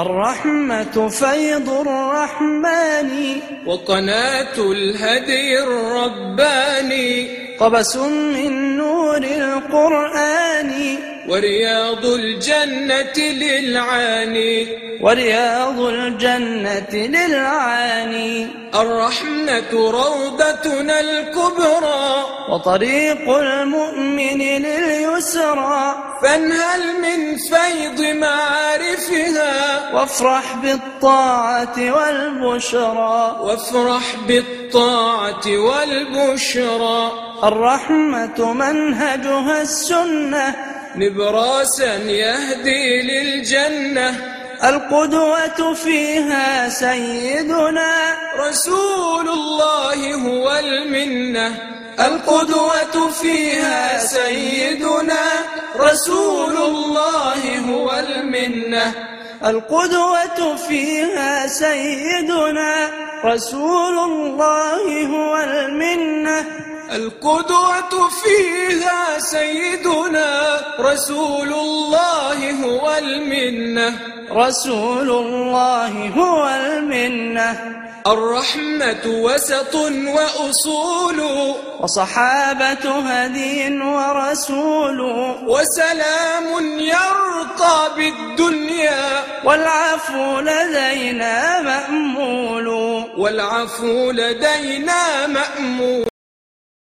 الرحمة فيض الرحمن. وقناة الهدي الرباني. قبس من نور القرآن. ورياض الجنة للعاني. ورياض الجنة للعاني. الرحمة روضتنا الكبرى. وطريق المؤمن لليسرى. فانهل من فيض معارفها وافرح بالطاعة والبشرى. وافرح بالطاعة والبشرى. الرحمة منهجها السنة. نبراسا يهدي للجنة. القدوة فيها سيدنا. رسول الله هو المنة. القدوة فيها سيدنا. رسول الله المنة القدوة فيها سيدنا رسول الله هو المنة. القدوة فيها سيدنا رسول الله هو المنة. رسول الله هو المنة. الرحمة وسط وأصول. وصحابة هدي ورسول. وسلام يرقى بالدنيا والعفو لدينا مأمول. والعفو لدينا مأمول.